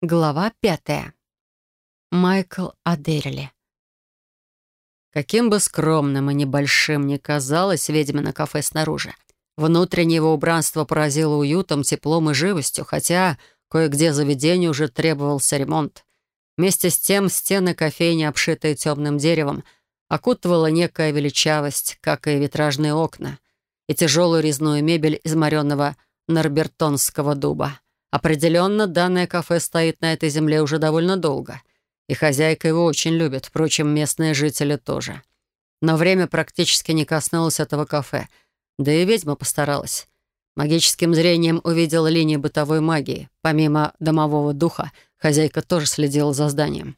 Глава пятая. Майкл Адерли. Каким бы скромным и небольшим ни казалось ведьмино кафе снаружи, внутреннее его убранство поразило уютом, теплом и живостью, хотя кое-где заведению уже требовался ремонт. Вместе с тем стены кофейни, обшитые темным деревом, окутывала некая величавость, как и витражные окна, и тяжелую резную мебель из моренного норбертонского дуба. Определенно, данное кафе стоит на этой земле уже довольно долго, и хозяйка его очень любит, впрочем, местные жители тоже. Но время практически не коснулось этого кафе, да и ведьма постаралась. Магическим зрением увидела линии бытовой магии. Помимо домового духа, хозяйка тоже следила за зданием.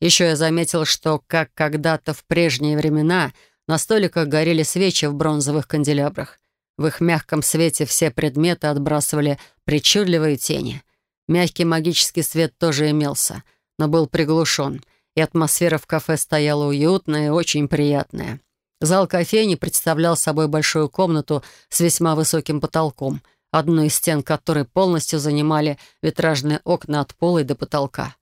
Еще я заметил, что, как когда-то в прежние времена, на столиках горели свечи в бронзовых канделябрах. В их мягком свете все предметы отбрасывали причудливые тени. Мягкий магический свет тоже имелся, но был приглушен, и атмосфера в кафе стояла уютная и очень приятная. Зал кофейни представлял собой большую комнату с весьма высоким потолком, одну из стен которой полностью занимали витражные окна от пола и до потолка.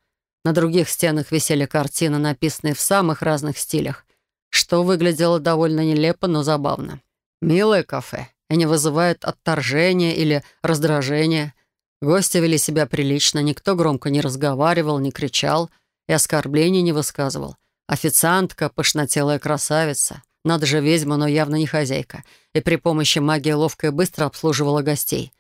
На других стенах висели картины, написанные в самых разных стилях, что выглядело довольно нелепо, но забавно. «Милое кафе», и не вызывают отторжения или раздражения. Гости вели себя прилично, никто громко не разговаривал, не кричал и оскорблений не высказывал. Официантка, пышнотелая красавица, надо же ведьма, но явно не хозяйка, и при помощи магии ловко и быстро обслуживала гостей.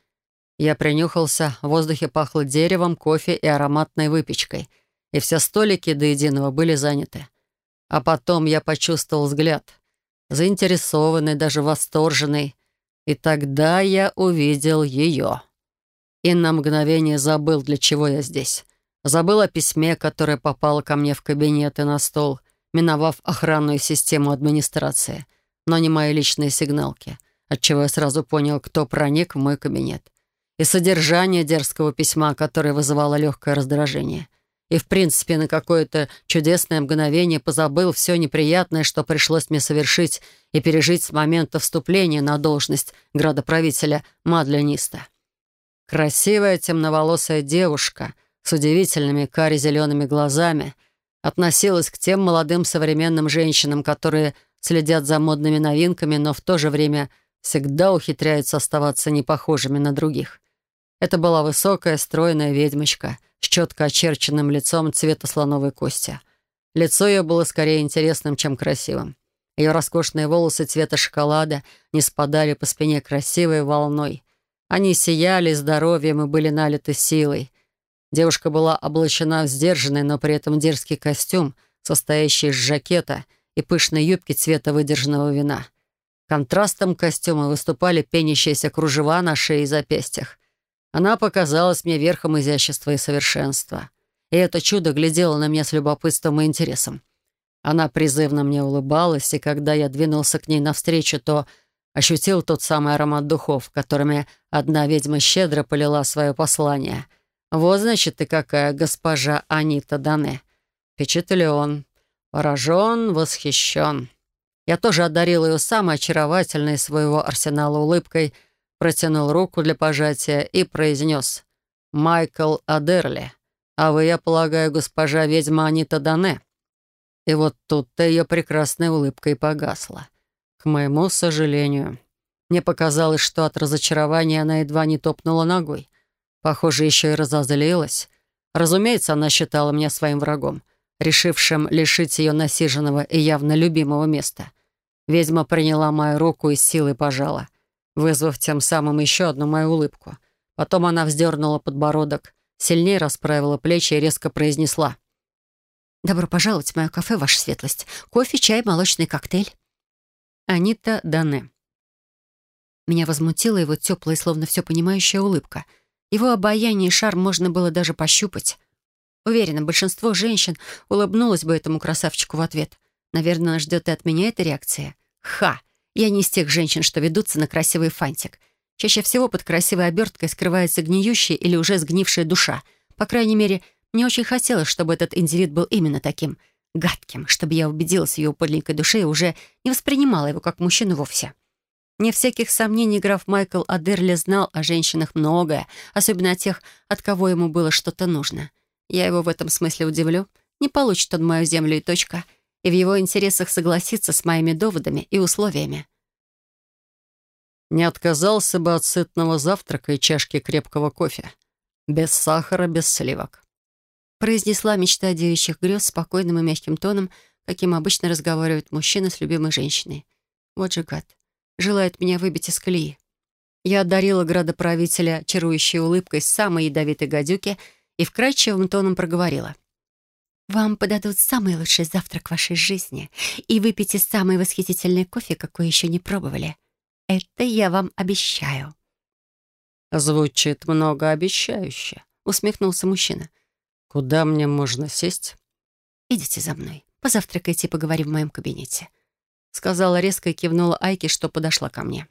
Я принюхался, в воздухе пахло деревом, кофе и ароматной выпечкой, и все столики до единого были заняты. А потом я почувствовал взгляд, заинтересованный, даже восторженный, и тогда я увидел ее. И на мгновение забыл, для чего я здесь. Забыл о письме, которое попало ко мне в кабинет и на стол, миновав охранную систему администрации, но не мои личные сигналки, отчего я сразу понял, кто проник в мой кабинет. И содержание дерзкого письма, которое вызывало легкое раздражение — и, в принципе, на какое-то чудесное мгновение позабыл все неприятное, что пришлось мне совершить и пережить с момента вступления на должность градоправителя Мадлениста. Красивая темноволосая девушка с удивительными кари-зелеными глазами относилась к тем молодым современным женщинам, которые следят за модными новинками, но в то же время всегда ухитряются оставаться непохожими на других. Это была высокая, стройная ведьмочка — с четко очерченным лицом цвета слоновой кости. Лицо ее было скорее интересным, чем красивым. Ее роскошные волосы цвета шоколада не спадали по спине красивой волной. Они сияли здоровьем и были налиты силой. Девушка была облачена в сдержанный, но при этом дерзкий костюм, состоящий из жакета и пышной юбки цвета выдержанного вина. Контрастом костюма выступали пенящиеся кружева на шее и запястьях. Она показалась мне верхом изящества и совершенства. И это чудо глядело на меня с любопытством и интересом. Она призывно мне улыбалась, и когда я двинулся к ней навстречу, то ощутил тот самый аромат духов, которыми одна ведьма щедро полила свое послание. Вот, значит, ты какая госпожа Анита Дане. Впечатлен, поражен, восхищен. Я тоже одарил ее самой очаровательной своего арсенала улыбкой — протянул руку для пожатия и произнес «Майкл Адерли, а вы, я полагаю, госпожа ведьма Анита Дане». И вот тут-то ее прекрасная улыбка и погасла. К моему сожалению. Мне показалось, что от разочарования она едва не топнула ногой. Похоже, еще и разозлилась. Разумеется, она считала меня своим врагом, решившим лишить ее насиженного и явно любимого места. Ведьма приняла мою руку и силой пожала вызвав тем самым еще одну мою улыбку. Потом она вздернула подбородок, сильнее расправила плечи и резко произнесла. «Добро пожаловать в мое кафе, ваша светлость. Кофе, чай, молочный коктейль». Анита Дане. Меня возмутила его теплая, словно все понимающая улыбка. Его обаяние и шарм можно было даже пощупать. Уверена, большинство женщин улыбнулось бы этому красавчику в ответ. Наверное, ждет и от меня этой реакции. Ха! Я не из тех женщин, что ведутся на красивый фантик. Чаще всего под красивой оберткой скрывается гниющая или уже сгнившая душа. По крайней мере, мне очень хотелось, чтобы этот индивид был именно таким гадким, чтобы я убедилась в его подлинной душе и уже не воспринимала его как мужчину вовсе. Не всяких сомнений граф Майкл Адерли знал о женщинах многое, особенно о тех, от кого ему было что-то нужно. Я его в этом смысле удивлю. Не получит он мою землю и точка. И в его интересах согласиться с моими доводами и условиями. Не отказался бы от сытного завтрака и чашки крепкого кофе. Без сахара, без сливок. Произнесла мечта девичьих грез спокойным и мягким тоном, каким обычно разговаривают мужчины с любимой женщиной. Вот же гад. Желает меня выбить из колеи. Я одарила градоправителя чарующей улыбкой самой ядовитой гадюки и вкрадчивым тоном проговорила. «Вам подадут самый лучший завтрак вашей жизни и выпейте самый восхитительный кофе, какой еще не пробовали. Это я вам обещаю». «Звучит многообещающе», — усмехнулся мужчина. «Куда мне можно сесть?» «Идите за мной. Позавтракайте и поговорим в моем кабинете», — сказала резко и кивнула Айке, что подошла ко мне.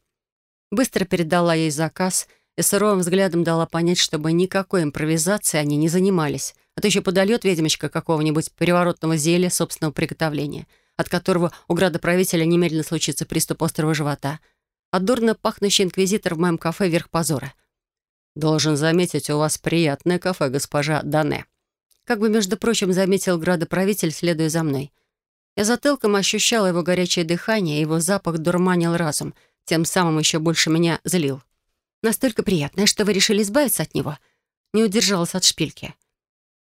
Быстро передала ей заказ и суровым взглядом дала понять, чтобы никакой импровизацией они не занимались, а то еще подольет ведьмочка какого-нибудь переворотного зелья собственного приготовления, от которого у градоправителя немедленно случится приступ острого живота, а дурно пахнущий инквизитор в моем кафе «Верх позора». «Должен заметить, у вас приятное кафе, госпожа Дане», как бы, между прочим, заметил градоправитель, следуя за мной. Я затылком ощущала его горячее дыхание, его запах дурманил разум — тем самым еще больше меня злил. Настолько приятное, что вы решили избавиться от него. Не удержалась от шпильки.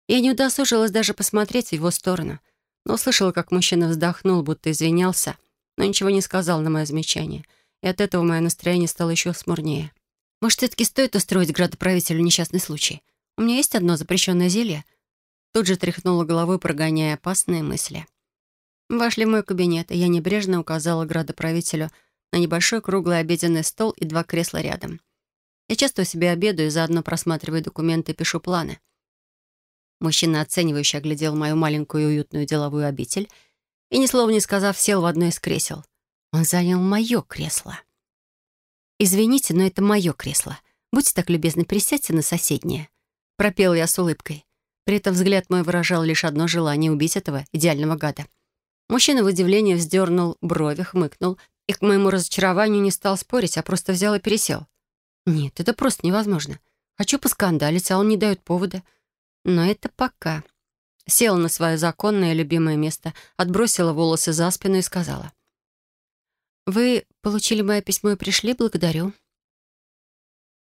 Я не удосужилась даже посмотреть в его сторону, но услышала, как мужчина вздохнул, будто извинялся, но ничего не сказал на мое замечание, и от этого мое настроение стало еще смурнее. Может, все-таки стоит устроить градоправителю несчастный случай? У меня есть одно запрещенное зелье? Тут же тряхнула головой, прогоняя опасные мысли. Вошли в мой кабинет, и я небрежно указала градоправителю — на небольшой круглый обеденный стол и два кресла рядом. Я часто у себя обедаю, заодно просматриваю документы и пишу планы. Мужчина, оценивающе оглядел мою маленькую уютную деловую обитель и, ни слова не сказав, сел в одно из кресел. Он занял мое кресло. «Извините, но это мое кресло. Будьте так любезны, присядьте на соседнее». Пропел я с улыбкой. При этом взгляд мой выражал лишь одно желание — убить этого идеального гада. Мужчина в удивлении вздернул брови, хмыкнул и к моему разочарованию не стал спорить, а просто взял и пересел. Нет, это просто невозможно. Хочу поскандалить, а он не дает повода. Но это пока. Села на свое законное любимое место, отбросила волосы за спину и сказала. «Вы получили мое письмо и пришли? Благодарю».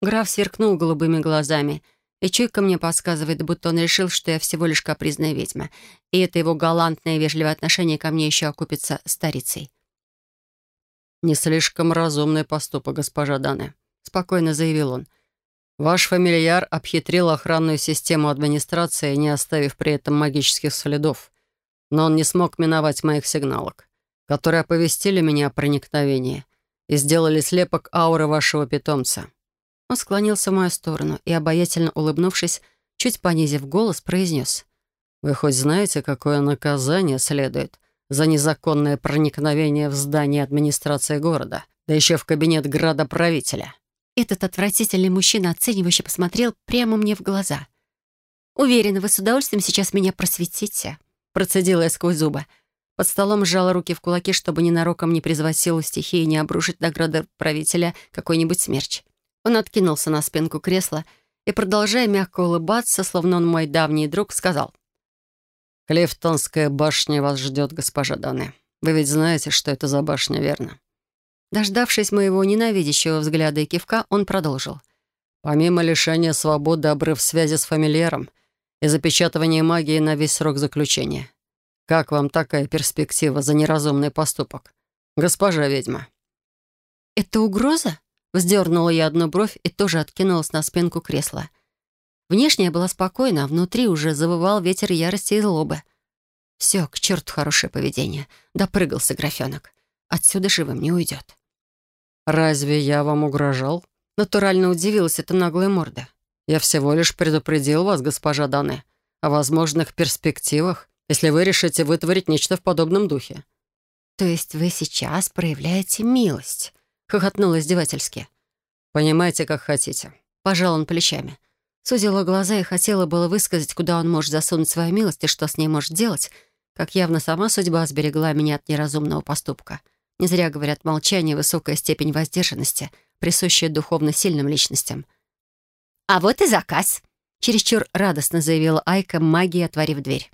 Граф сверкнул голубыми глазами, и чуйка мне подсказывает, будто он решил, что я всего лишь капризная ведьма, и это его галантное и вежливое отношение ко мне еще окупится старицей. «Не слишком разумный поступок, госпожа Дане», — спокойно заявил он. «Ваш фамильяр обхитрил охранную систему администрации, не оставив при этом магических следов. Но он не смог миновать моих сигналок, которые оповестили меня о проникновении и сделали слепок ауры вашего питомца». Он склонился в мою сторону и, обаятельно улыбнувшись, чуть понизив голос, произнес. «Вы хоть знаете, какое наказание следует за незаконное проникновение в здание администрации города, да еще в кабинет градоправителя. Этот отвратительный мужчина оценивающе посмотрел прямо мне в глаза. «Уверена, вы с удовольствием сейчас меня просветите», — процедила я сквозь зубы. Под столом сжала руки в кулаки, чтобы ненароком не призвать силу стихии и не обрушить на градоправителя какой-нибудь смерч. Он откинулся на спинку кресла и, продолжая мягко улыбаться, словно он мой давний друг, сказал — «Клифтонская башня вас ждет, госпожа Даны. Вы ведь знаете, что это за башня, верно?» Дождавшись моего ненавидящего взгляда и кивка, он продолжил. «Помимо лишения свободы, обрыв связи с фамильяром и запечатывания магии на весь срок заключения. Как вам такая перспектива за неразумный поступок, госпожа ведьма?» «Это угроза?» Вздернула я одну бровь и тоже откинулась на спинку кресла. Внешне я была спокойна, а внутри уже завывал ветер ярости и злобы. Все, к черту хорошее поведение. Допрыгался графенок. Отсюда живым не уйдет. «Разве я вам угрожал?» Натурально удивилась эта наглая морда. «Я всего лишь предупредил вас, госпожа Дане, о возможных перспективах, если вы решите вытворить нечто в подобном духе». «То есть вы сейчас проявляете милость?» — хохотнула издевательски. «Понимаете, как хотите». Пожал он плечами. Сузила глаза и хотела было высказать, куда он может засунуть свою милость и что с ней может делать, как явно сама судьба сберегла меня от неразумного поступка. Не зря говорят, молчание — высокая степень воздержанности, присущая духовно сильным личностям. «А вот и заказ!» Чересчур радостно заявила Айка, магией отворив дверь.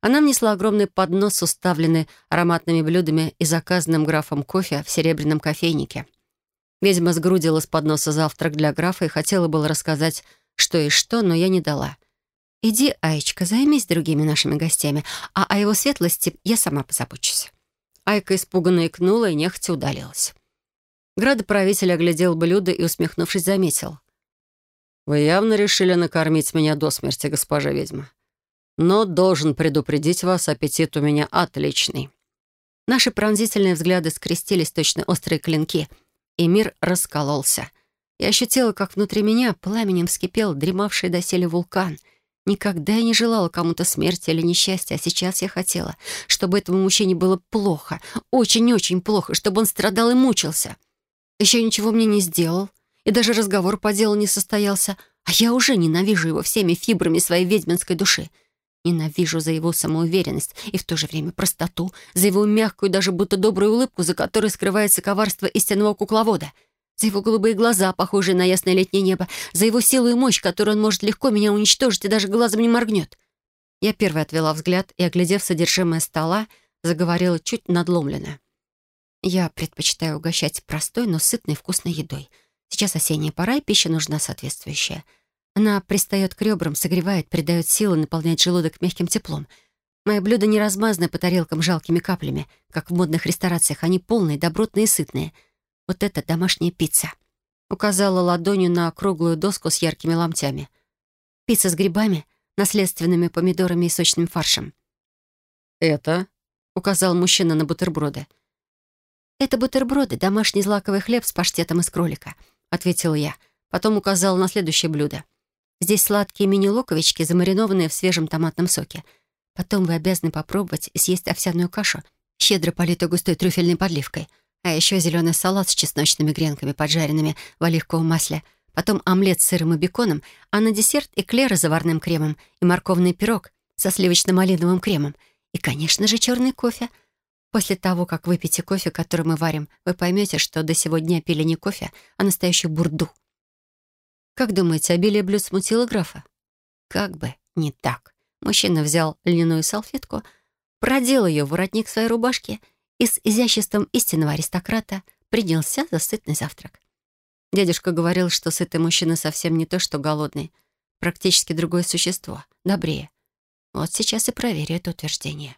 Она внесла огромный поднос, уставленный ароматными блюдами и заказанным графом кофе в серебряном кофейнике. Ведьма сгрудила с подноса завтрак для графа и хотела было рассказать, что и что, но я не дала. «Иди, Аечка, займись другими нашими гостями, а о его светлости я сама позабочусь». Айка испуганно икнула и нехотя удалилась. Градоправитель оглядел блюдо и, усмехнувшись, заметил. «Вы явно решили накормить меня до смерти, госпожа ведьма. Но должен предупредить вас, аппетит у меня отличный». Наши пронзительные взгляды скрестились, точно острые клинки, и мир раскололся. Я ощутила, как внутри меня пламенем вскипел дремавший доселе вулкан. Никогда я не желала кому-то смерти или несчастья, а сейчас я хотела, чтобы этому мужчине было плохо, очень-очень плохо, чтобы он страдал и мучился. Еще ничего мне не сделал, и даже разговор по делу не состоялся, а я уже ненавижу его всеми фибрами своей ведьминской души. Ненавижу за его самоуверенность и в то же время простоту, за его мягкую, даже будто добрую улыбку, за которой скрывается коварство истинного кукловода, за его голубые глаза, похожие на ясное летнее небо, за его силу и мощь, которой он может легко меня уничтожить и даже глазом не моргнет. Я первой отвела взгляд и, оглядев содержимое стола, заговорила чуть надломленно. Я предпочитаю угощать простой, но сытной вкусной едой. Сейчас осенняя пора, и пища нужна соответствующая. Она пристает к ребрам, согревает, придает силы, наполняет желудок мягким теплом. Мои блюда не размазаны по тарелкам жалкими каплями, как в модных ресторациях. Они полные, добротные и сытные. Вот это домашняя пицца. Указала ладонью на круглую доску с яркими ломтями. Пицца с грибами, наследственными помидорами и сочным фаршем. «Это?» — указал мужчина на бутерброды. «Это бутерброды, домашний злаковый хлеб с паштетом из кролика», — ответила я. Потом указала на следующее блюдо. «Здесь сладкие мини-луковички, замаринованные в свежем томатном соке. Потом вы обязаны попробовать съесть овсяную кашу, щедро политую густой трюфельной подливкой. А еще зеленый салат с чесночными гренками, поджаренными в оливковом масле. Потом омлет с сыром и беконом, а на десерт эклеры с заварным кремом и морковный пирог со сливочно-малиновым кремом. И, конечно же, черный кофе — После того, как выпьете кофе, который мы варим, вы поймете, что до сего дня пили не кофе, а настоящую бурду. Как думаете, обилие блюд смутило графа? Как бы не так. Мужчина взял льняную салфетку, продел ее в воротник своей рубашки и с изяществом истинного аристократа принялся за сытный завтрак. Дядюшка говорил, что сытый мужчина совсем не то, что голодный. Практически другое существо, добрее. Вот сейчас и проверю это утверждение.